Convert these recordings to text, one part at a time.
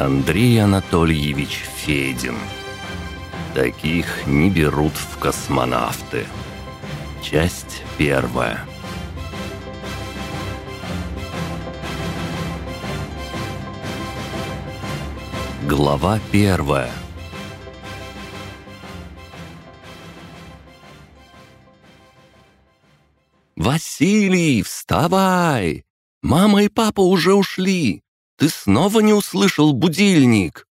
Андрей Анатольевич Федин. Таких не берут в космонавты. Часть первая. Глава первая. «Василий, вставай! Мама и папа уже ушли! Ты снова не услышал будильник?»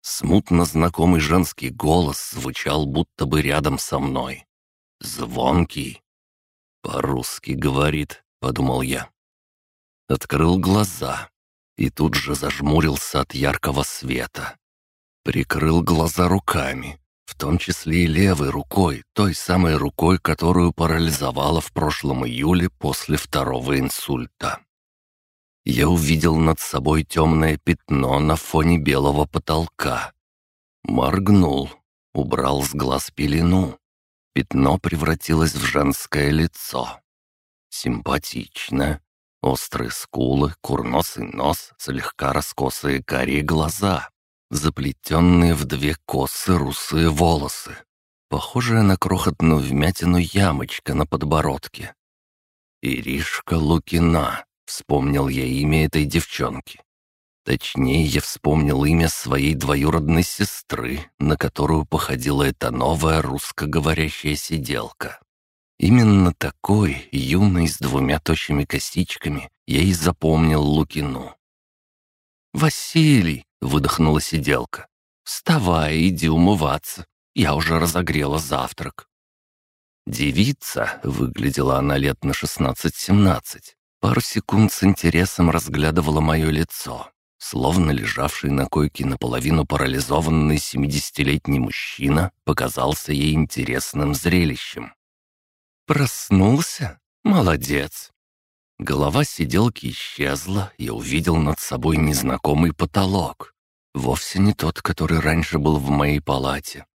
Смутно знакомый женский голос звучал будто бы рядом со мной. Звонкий. «По-русски говорит», — подумал я. Открыл глаза и тут же зажмурился от яркого света. Прикрыл глаза руками, в том числе и левой рукой, той самой рукой, которую парализовала в прошлом июле после второго инсульта я увидел над собой темное пятно на фоне белого потолка. Моргнул, убрал с глаз пелену. Пятно превратилось в женское лицо. Симпатично. Острые скулы, курносый нос, слегка раскосые карие глаза, заплетенные в две косы русые волосы, похожая на крохотную вмятину ямочка на подбородке. Иришка Лукина. Вспомнил я имя этой девчонки. Точнее, я вспомнил имя своей двоюродной сестры, на которую походила эта новая русскоговорящая сиделка. Именно такой, юной, с двумя тощими косичками, я и запомнил Лукину. «Василий!» — выдохнула сиделка. «Вставай, иди умываться. Я уже разогрела завтрак». Девица, выглядела она лет на шестнадцать-семнадцать, Пару секунд с интересом разглядывала мое лицо, словно лежавший на койке наполовину парализованный семидесятилетний мужчина показался ей интересным зрелищем. «Проснулся? Молодец!» Голова сиделки исчезла, я увидел над собой незнакомый потолок. Вовсе не тот, который раньше был в моей палате.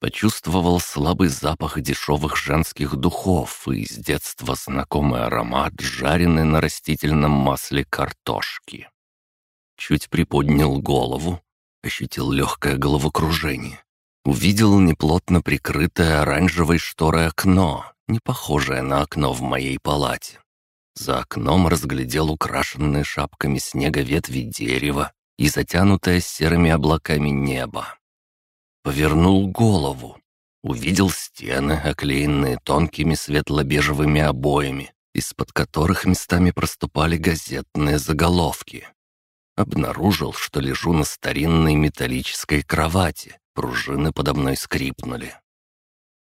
Почувствовал слабый запах дешевых женских духов и с детства знакомый аромат жареной на растительном масле картошки. Чуть приподнял голову, ощутил легкое головокружение. Увидел неплотно прикрытое оранжевой шторой окно, не похожее на окно в моей палате. За окном разглядел украшенные шапками снега ветви дерева и затянутое серыми облаками небо. Повернул голову. Увидел стены, оклеенные тонкими светло-бежевыми обоями, из-под которых местами проступали газетные заголовки. Обнаружил, что лежу на старинной металлической кровати, пружины подо мной скрипнули.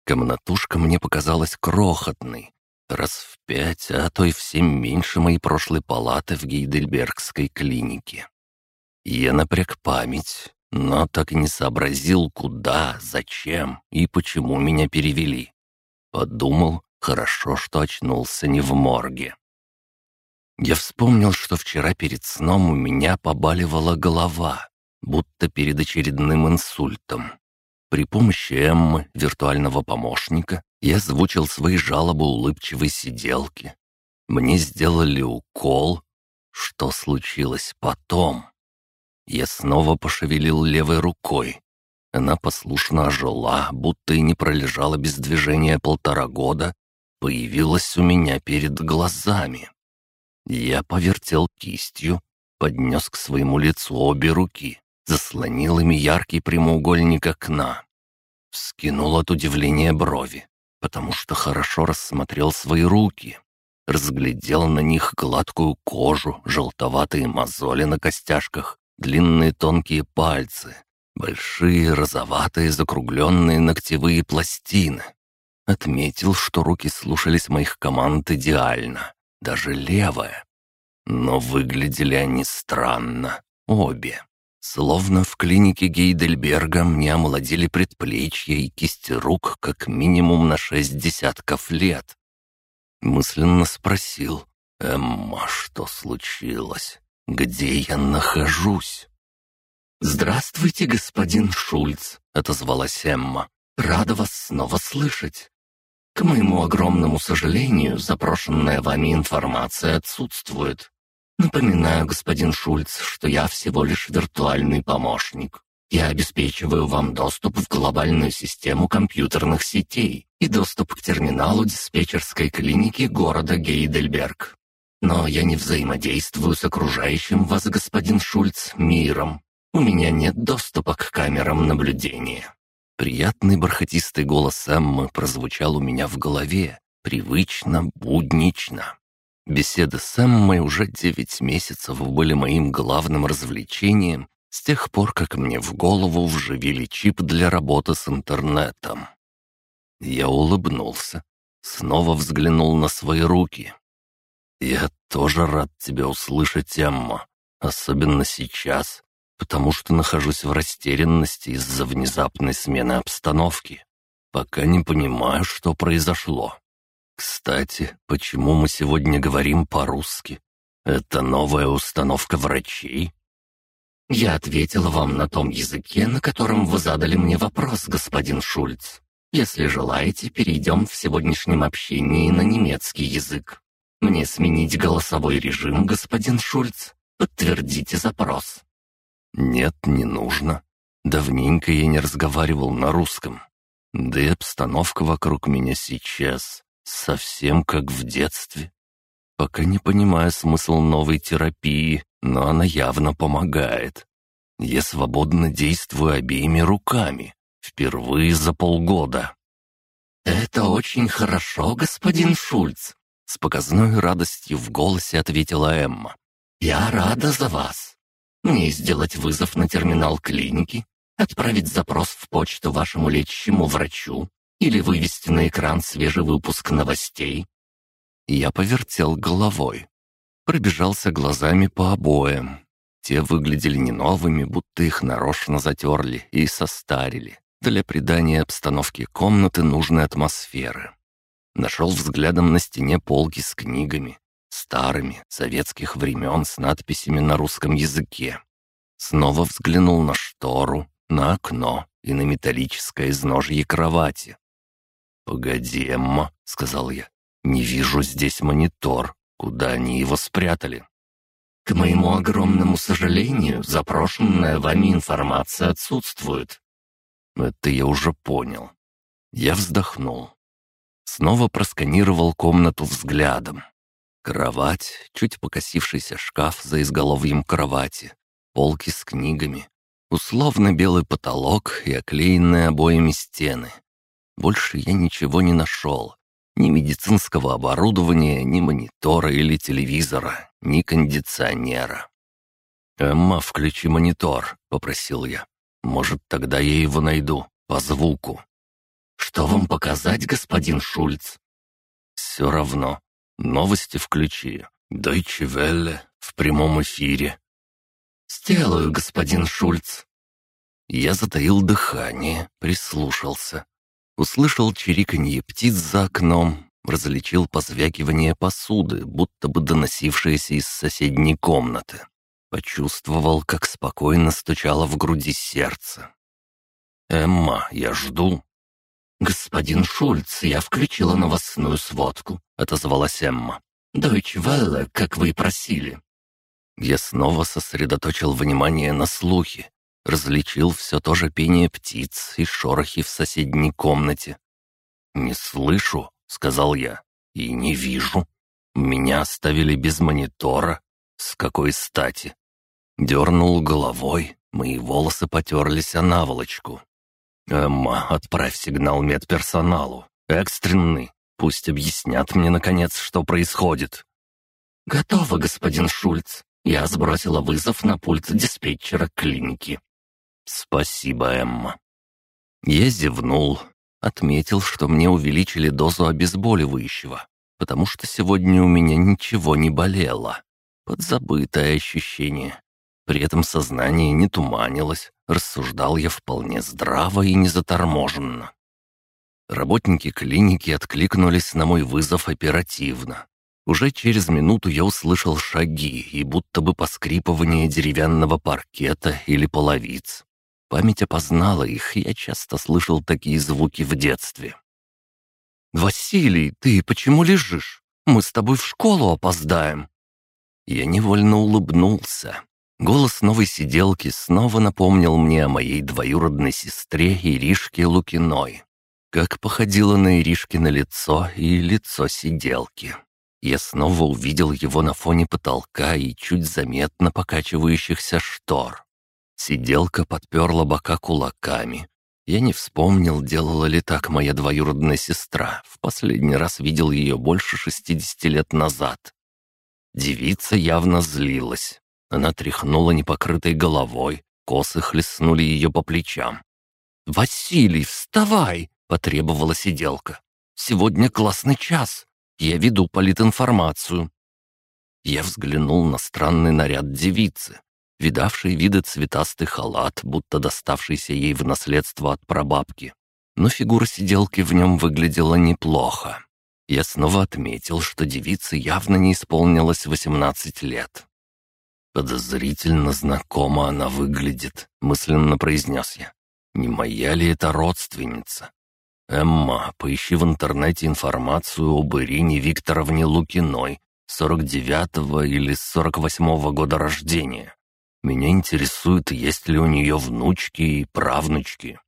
Комнатушка мне показалась крохотной, раз в пять, а то и в семь меньше моей прошлой палаты в Гейдельбергской клинике. Я напряг память, но так и не сообразил, куда, зачем и почему меня перевели. Подумал, хорошо, что очнулся не в морге. Я вспомнил, что вчера перед сном у меня побаливала голова, будто перед очередным инсультом. При помощи Эммы, виртуального помощника, я озвучил свои жалобы улыбчивой сиделке. Мне сделали укол. Что случилось потом? Я снова пошевелил левой рукой. Она послушно ожила, будто и не пролежала без движения полтора года, появилась у меня перед глазами. Я повертел кистью, поднес к своему лицу обе руки, заслонил ими яркий прямоугольник окна. Вскинул от удивления брови, потому что хорошо рассмотрел свои руки. Разглядел на них гладкую кожу, желтоватые мозоли на костяшках длинные тонкие пальцы, большие розоватые закругленные ногтевые пластины. Отметил, что руки слушались моих команд идеально, даже левая. Но выглядели они странно, обе. Словно в клинике Гейдельберга мне омолодили предплечья и кисти рук как минимум на шесть десятков лет. Мысленно спросил, «Эмма, что случилось?» Где я нахожусь?» «Здравствуйте, господин Шульц», — отозвалась Эмма. «Рада вас снова слышать. К моему огромному сожалению, запрошенная вами информация отсутствует. Напоминаю, господин Шульц, что я всего лишь виртуальный помощник. Я обеспечиваю вам доступ в глобальную систему компьютерных сетей и доступ к терминалу диспетчерской клиники города Гейдельберг. Но я не взаимодействую с окружающим вас, господин Шульц, миром. У меня нет доступа к камерам наблюдения». Приятный бархатистый голос Эммы прозвучал у меня в голове, привычно, буднично. Беседы с Эммой уже девять месяцев были моим главным развлечением с тех пор, как мне в голову вживили чип для работы с интернетом. Я улыбнулся, снова взглянул на свои руки. «Я тоже рад тебя услышать, Эмма, особенно сейчас, потому что нахожусь в растерянности из-за внезапной смены обстановки. Пока не понимаю, что произошло. Кстати, почему мы сегодня говорим по-русски? Это новая установка врачей? Я ответила вам на том языке, на котором вы задали мне вопрос, господин Шульц. Если желаете, перейдем в сегодняшнем общении на немецкий язык. Мне сменить голосовой режим, господин Шульц? Подтвердите запрос. Нет, не нужно. Давненько я не разговаривал на русском. Да и обстановка вокруг меня сейчас Совсем как в детстве. Пока не понимаю смысл новой терапии, но она явно помогает. Я свободно действую обеими руками. Впервые за полгода. «Это очень хорошо, господин Шульц», — с показной радостью в голосе ответила Эмма. «Я рада за вас. Мне сделать вызов на терминал клиники, отправить запрос в почту вашему лечащему врачу, или вывести на экран свежий выпуск новостей?» Я повертел головой. Пробежался глазами по обоям. Те выглядели не новыми, будто их нарочно затерли и состарили для придания обстановке комнаты нужной атмосферы. Нашел взглядом на стене полки с книгами, старыми, советских времен с надписями на русском языке. Снова взглянул на штору, на окно и на металлическое изножье кровати. «Погоди, Эмма», — сказал я. «Не вижу здесь монитор. Куда они его спрятали?» «К моему огромному сожалению, запрошенная вами информация отсутствует». «Это я уже понял». Я вздохнул. Снова просканировал комнату взглядом. Кровать, чуть покосившийся шкаф за изголовьем кровати, полки с книгами, условно белый потолок и оклеенные обоями стены — больше я ничего не нашел. Ни медицинского оборудования, ни монитора или телевизора, ни кондиционера. «Эмма, включи монитор», — попросил я. «Может, тогда я его найду, по звуку». «Что вам показать, господин Шульц?» «Все равно. Новости включи. Deutsche Welle в прямом эфире». «Сделаю, господин Шульц». Я затаил дыхание, прислушался. Услышал чириканье птиц за окном, различил позвякивание посуды, будто бы доносившееся из соседней комнаты. Почувствовал, как спокойно стучало в груди сердце. «Эмма, я жду». «Господин Шульц, я включила новостную сводку», — отозвалась Эмма. «Дойч Велле, как вы и просили». Я снова сосредоточил внимание на слухе, различил все то же пение птиц и шорохи в соседней комнате. «Не слышу», — сказал я, — «и не вижу. Меня оставили без монитора. С какой стати?» Дернул головой, мои волосы потерлись о наволочку. «Эмма, отправь сигнал медперсоналу. Экстренный. Пусть объяснят мне, наконец, что происходит». «Готово, господин Шульц. Я сбросила вызов на пульт диспетчера клиники. «Спасибо, Эмма». Я зевнул, отметил, что мне увеличили дозу обезболивающего, потому что сегодня у меня ничего не болело. Подзабытое ощущение. При этом сознание не туманилось, рассуждал я вполне здраво и незаторможенно. Работники клиники откликнулись на мой вызов оперативно. Уже через минуту я услышал шаги и будто бы поскрипывание деревянного паркета или половиц. Память опознала их, я часто слышал такие звуки в детстве. «Василий, ты почему лежишь? Мы с тобой в школу опоздаем». Я невольно улыбнулся. Голос новой сиделки снова напомнил мне о моей двоюродной сестре Иришке Лукиной. Как походило на Иришкино лицо и лицо сиделки. Я снова увидел его на фоне потолка и чуть заметно покачивающихся штор. Сиделка подперла бока кулаками. Я не вспомнил, делала ли так моя двоюродная сестра. В последний раз видел ее больше шестидесяти лет назад. Девица явно злилась. Она тряхнула непокрытой головой, косы хлестнули ее по плечам. «Василий, вставай!» — потребовала сиделка. «Сегодня классный час. Я веду политинформацию». Я взглянул на странный наряд девицы, видавший виды цветастый халат, будто доставшийся ей в наследство от прабабки. Но фигура сиделки в нем выглядела неплохо. Я снова отметил, что девице явно не исполнилось 18 лет. «Подозрительно знакомо она выглядит», — мысленно произнес я. «Не моя ли это родственница?» «Эмма, поищи в интернете информацию об Ирине Викторовне Лукиной, 49-го или 48-го года рождения. Меня интересует, есть ли у нее внучки и правнучки».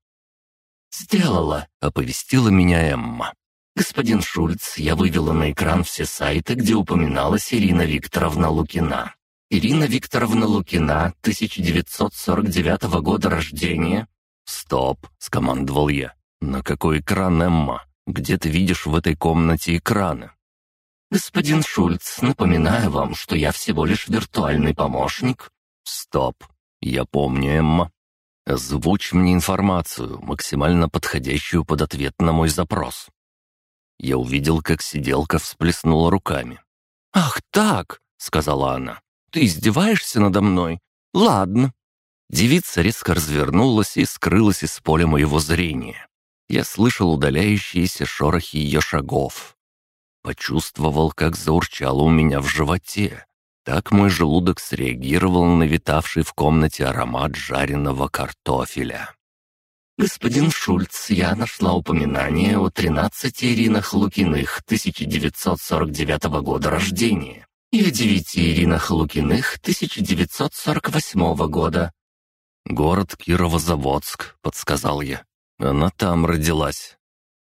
«Сделала», — оповестила меня Эмма. «Господин Шульц, я вывела на экран все сайты, где упоминалась Ирина Викторовна Лукина. Ирина Викторовна Лукина, 1949 года рождения». «Стоп», — скомандовал я. «На какой экран, Эмма? Где ты видишь в этой комнате экраны?» «Господин Шульц, напоминаю вам, что я всего лишь виртуальный помощник». «Стоп. Я помню, Эмма. Озвучь мне информацию, максимально подходящую под ответ на мой запрос». Я увидел, как сиделка всплеснула руками. «Ах так!» — сказала она. «Ты издеваешься надо мной? Ладно». Девица резко развернулась и скрылась из поля моего зрения. Я слышал удаляющиеся шорохи ее шагов. Почувствовал, как заурчало у меня в животе. Так мой желудок среагировал на витавший в комнате аромат жареного картофеля. «Господин Шульц, я нашла упоминание о 13 Иринах Лукиных 1949 года рождения и о 9 Иринах Лукиных 1948 года». «Город Кировозаводск», — подсказал я. Она там родилась.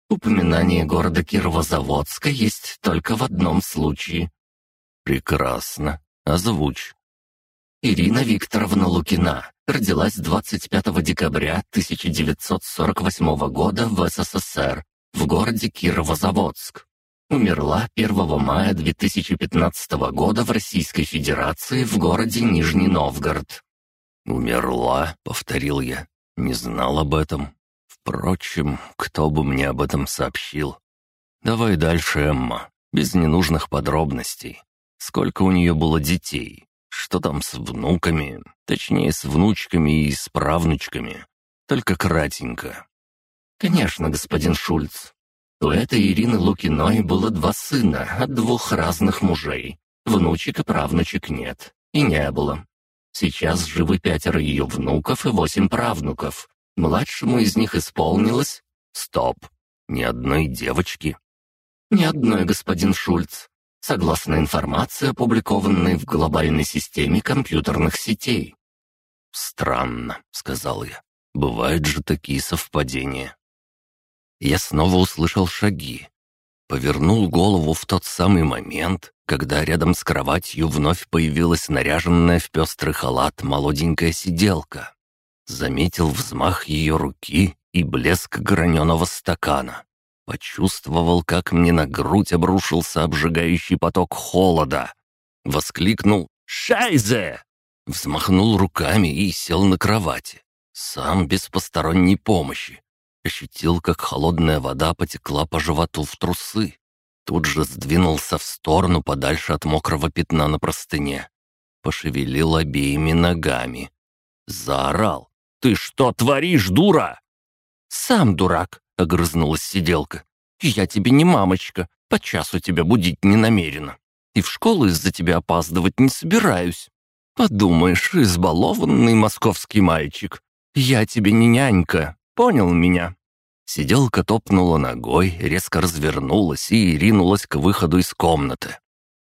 Упоминание города Кировозаводска есть только в одном случае. Прекрасно. Озвучь. Ирина Викторовна Лукина родилась 25 декабря 1948 года в СССР в городе Кировозаводск. Умерла 1 мая 2015 года в Российской Федерации в городе Нижний Новгород. «Умерла», — повторил я. «Не знал об этом». Впрочем, кто бы мне об этом сообщил? Давай дальше, Эмма, без ненужных подробностей. Сколько у нее было детей? Что там с внуками? Точнее, с внучками и с правнучками. Только кратенько. Конечно, господин Шульц. У этой Ирины Лукиной было два сына от двух разных мужей. Внучек и правнучек нет. И не было. Сейчас живы пятеро ее внуков и восемь правнуков, Младшему из них исполнилось... Стоп. Ни одной девочки? Ни одной, господин Шульц. Согласно информации, опубликованной в глобальной системе компьютерных сетей. «Странно», — сказал я. «Бывают же такие совпадения». Я снова услышал шаги. Повернул голову в тот самый момент, когда рядом с кроватью вновь появилась наряженная в пестрый халат молоденькая сиделка. Заметил взмах ее руки и блеск граненого стакана. Почувствовал, как мне на грудь обрушился обжигающий поток холода. Воскликнул «Шайзе!» Взмахнул руками и сел на кровати. Сам без посторонней помощи. Ощутил, как холодная вода потекла по животу в трусы. Тут же сдвинулся в сторону подальше от мокрого пятна на простыне. Пошевелил обеими ногами. Заорал. «Ты что творишь, дура?» «Сам дурак», — огрызнулась сиделка. «Я тебе не мамочка, по часу тебя будить не намерена. И в школу из-за тебя опаздывать не собираюсь. Подумаешь, избалованный московский мальчик. Я тебе не нянька, понял меня?» Сиделка топнула ногой, резко развернулась и ринулась к выходу из комнаты.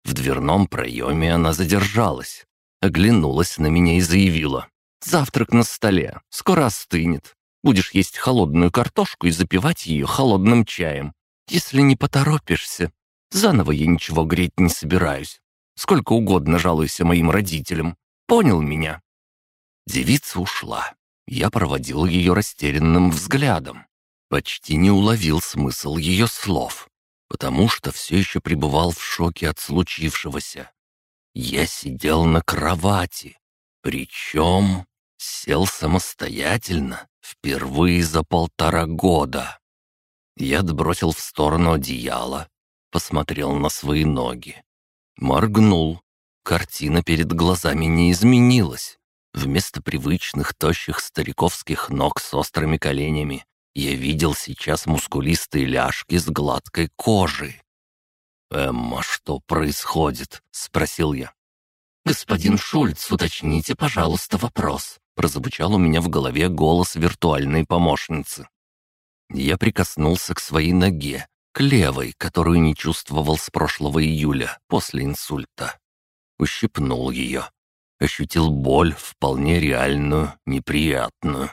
В дверном проеме она задержалась, оглянулась на меня и заявила. «Завтрак на столе, скоро остынет. Будешь есть холодную картошку и запивать ее холодным чаем. Если не поторопишься, заново я ничего греть не собираюсь. Сколько угодно жалуйся моим родителям. Понял меня?» Девица ушла. Я проводил ее растерянным взглядом. Почти не уловил смысл ее слов, потому что все еще пребывал в шоке от случившегося. Я сидел на кровати, причем сел самостоятельно впервые за полтора года. Я отбросил в сторону одеяло, посмотрел на свои ноги. Моргнул. Картина перед глазами не изменилась. Вместо привычных тощих стариковских ног с острыми коленями я видел сейчас мускулистые ляжки с гладкой кожей. «Эмма, что происходит?» — спросил я. «Господин Шульц, уточните, пожалуйста, вопрос», — прозвучал у меня в голове голос виртуальной помощницы. Я прикоснулся к своей ноге, к левой, которую не чувствовал с прошлого июля, после инсульта. Ущипнул ее. Ощутил боль, вполне реальную, неприятную.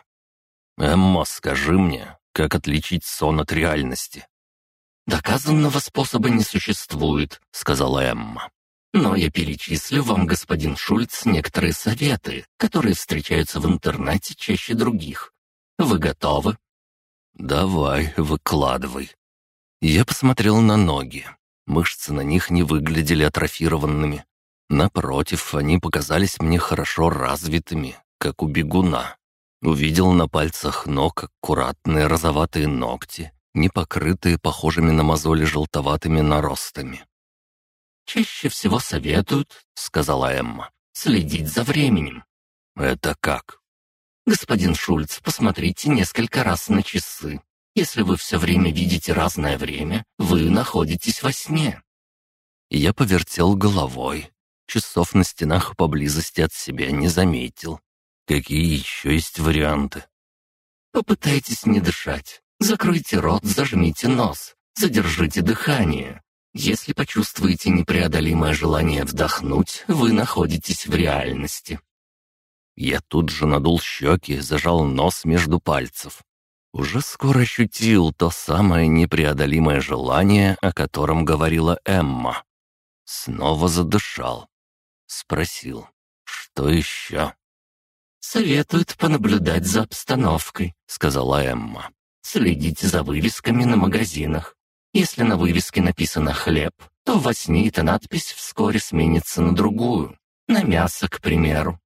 «Эмма, скажи мне, как отличить сон от реальности?» «Доказанного способа не существует», — сказала Эмма. «Но я перечислю вам, господин Шульц, некоторые советы, которые встречаются в интернете чаще других. Вы готовы?» «Давай, выкладывай». Я посмотрел на ноги. Мышцы на них не выглядели атрофированными. Напротив, они показались мне хорошо развитыми, как у бегуна. Увидел на пальцах ног аккуратные розоватые ногти, не покрытые похожими на мозоли желтоватыми наростами. «Чаще всего советуют», — сказала Эмма, — «следить за временем». «Это как?» «Господин Шульц, посмотрите несколько раз на часы. Если вы все время видите разное время, вы находитесь во сне». Я повертел головой. Часов на стенах поблизости от себя не заметил. Какие еще есть варианты? Попытайтесь не дышать. Закройте рот, зажмите нос. Задержите дыхание. Если почувствуете непреодолимое желание вдохнуть, вы находитесь в реальности. Я тут же надул щеки, зажал нос между пальцев. Уже скоро ощутил то самое непреодолимое желание, о котором говорила Эмма. Снова задышал. Спросил, что еще? «Советуют понаблюдать за обстановкой», — сказала Эмма. «Следите за вывесками на магазинах. Если на вывеске написано «хлеб», то во сне эта надпись вскоре сменится на другую. На мясо, к примеру.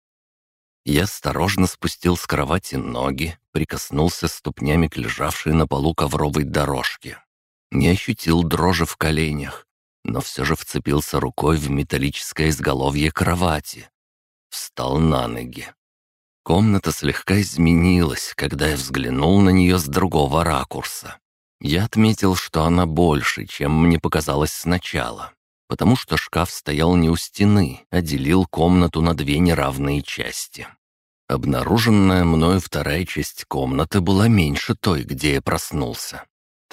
Я осторожно спустил с кровати ноги, прикоснулся ступнями к лежавшей на полу ковровой дорожке. Не ощутил дрожи в коленях, но все же вцепился рукой в металлическое изголовье кровати. Встал на ноги. Комната слегка изменилась, когда я взглянул на нее с другого ракурса. Я отметил, что она больше, чем мне показалось сначала, потому что шкаф стоял не у стены, а делил комнату на две неравные части. Обнаруженная мною вторая часть комнаты была меньше той, где я проснулся.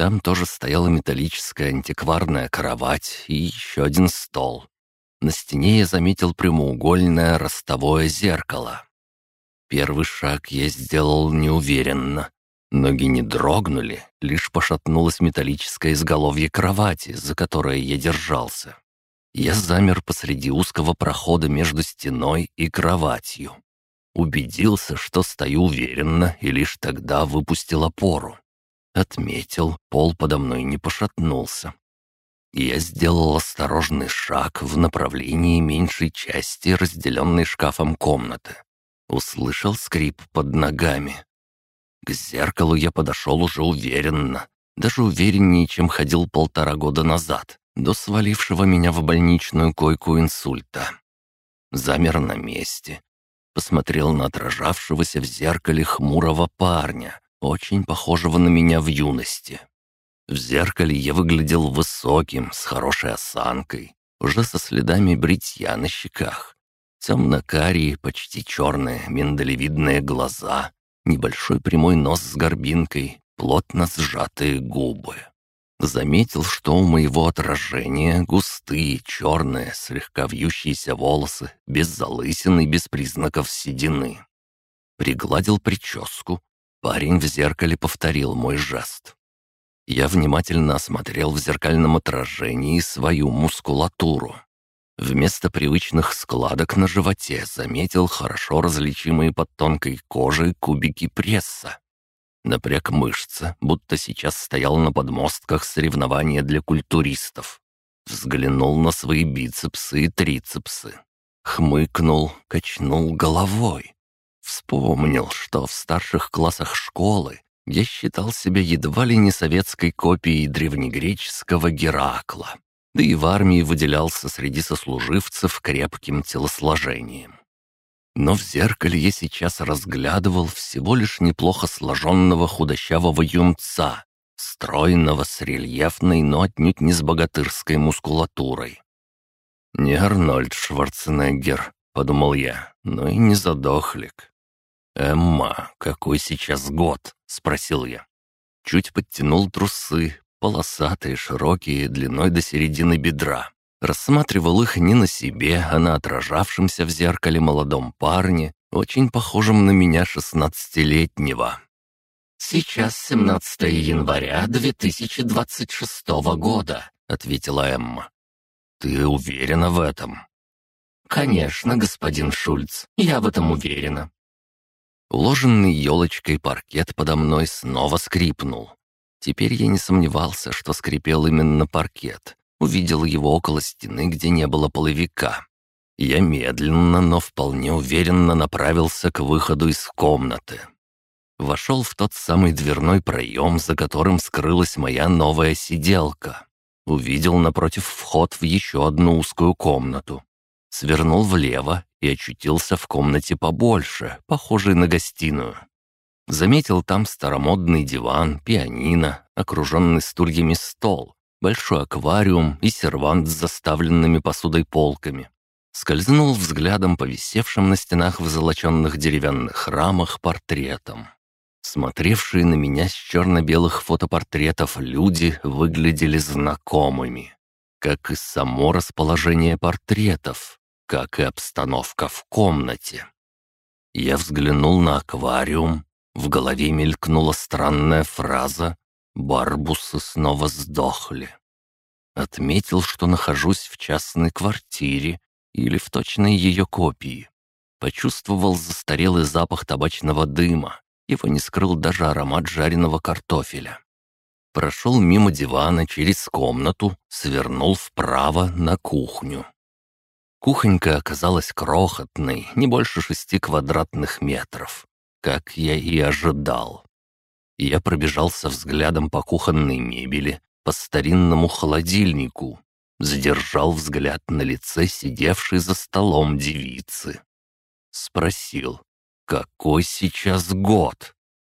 Там тоже стояла металлическая антикварная кровать и еще один стол. На стене я заметил прямоугольное ростовое зеркало. Первый шаг я сделал неуверенно. Ноги не дрогнули, лишь пошатнулось металлическое изголовье кровати, за которое я держался. Я замер посреди узкого прохода между стеной и кроватью. Убедился, что стою уверенно, и лишь тогда выпустил опору. Отметил, пол подо мной не пошатнулся. Я сделал осторожный шаг в направлении меньшей части, разделенной шкафом комнаты. Услышал скрип под ногами. К зеркалу я подошел уже уверенно, даже увереннее, чем ходил полтора года назад, до свалившего меня в больничную койку инсульта. Замер на месте, посмотрел на отражавшегося в зеркале хмурого парня, очень похожего на меня в юности. В зеркале я выглядел высоким, с хорошей осанкой, уже со следами бритья на щеках, Темно-карие, почти черные, миндалевидные глаза, небольшой прямой нос с горбинкой, плотно сжатые губы. Заметил, что у моего отражения густые, черные, слегка вьющиеся волосы, без залысины, без признаков седины. Пригладил прическу. Парень в зеркале повторил мой жест. Я внимательно осмотрел в зеркальном отражении свою мускулатуру. Вместо привычных складок на животе заметил хорошо различимые под тонкой кожей кубики пресса. Напряг мышцы, будто сейчас стоял на подмостках соревнования для культуристов. Взглянул на свои бицепсы и трицепсы. Хмыкнул, качнул головой. Вспомнил, что в старших классах школы я считал себя едва ли не советской копией древнегреческого Геракла да и в армии выделялся среди сослуживцев крепким телосложением. Но в зеркале я сейчас разглядывал всего лишь неплохо сложенного худощавого юнца, стройного с рельефной, но отнюдь не с богатырской мускулатурой. «Не Арнольд Шварценеггер», — подумал я, — «но и не задохлик». «Эмма, какой сейчас год?» — спросил я. Чуть подтянул трусы, полосатые, широкие, длиной до середины бедра. Рассматривал их не на себе, а на отражавшемся в зеркале молодом парне, очень похожем на меня шестнадцатилетнего. «Сейчас 17 января 2026 года», — ответила Эмма. «Ты уверена в этом?» «Конечно, господин Шульц, я в этом уверена». Уложенный елочкой паркет подо мной снова скрипнул. Теперь я не сомневался, что скрипел именно паркет. Увидел его около стены, где не было половика. Я медленно, но вполне уверенно направился к выходу из комнаты. Вошел в тот самый дверной проем, за которым скрылась моя новая сиделка. Увидел напротив вход в еще одну узкую комнату. Свернул влево и очутился в комнате побольше, похожей на гостиную. Заметил там старомодный диван, пианино, окруженный стульями стол, большой аквариум и сервант с заставленными посудой полками. Скользнул взглядом по висевшим на стенах в золоченных деревянных рамах портретам. Смотревшие на меня с черно-белых фотопортретов люди выглядели знакомыми, как и само расположение портретов, как и обстановка в комнате. Я взглянул на аквариум, в голове мелькнула странная фраза «Барбусы снова сдохли». Отметил, что нахожусь в частной квартире или в точной ее копии. Почувствовал застарелый запах табачного дыма. Его не скрыл даже аромат жареного картофеля. Прошел мимо дивана через комнату, свернул вправо на кухню. Кухонька оказалась крохотной, не больше шести квадратных метров как я и ожидал. Я пробежался взглядом по кухонной мебели, по старинному холодильнику, задержал взгляд на лице сидевшей за столом девицы. Спросил, какой сейчас год?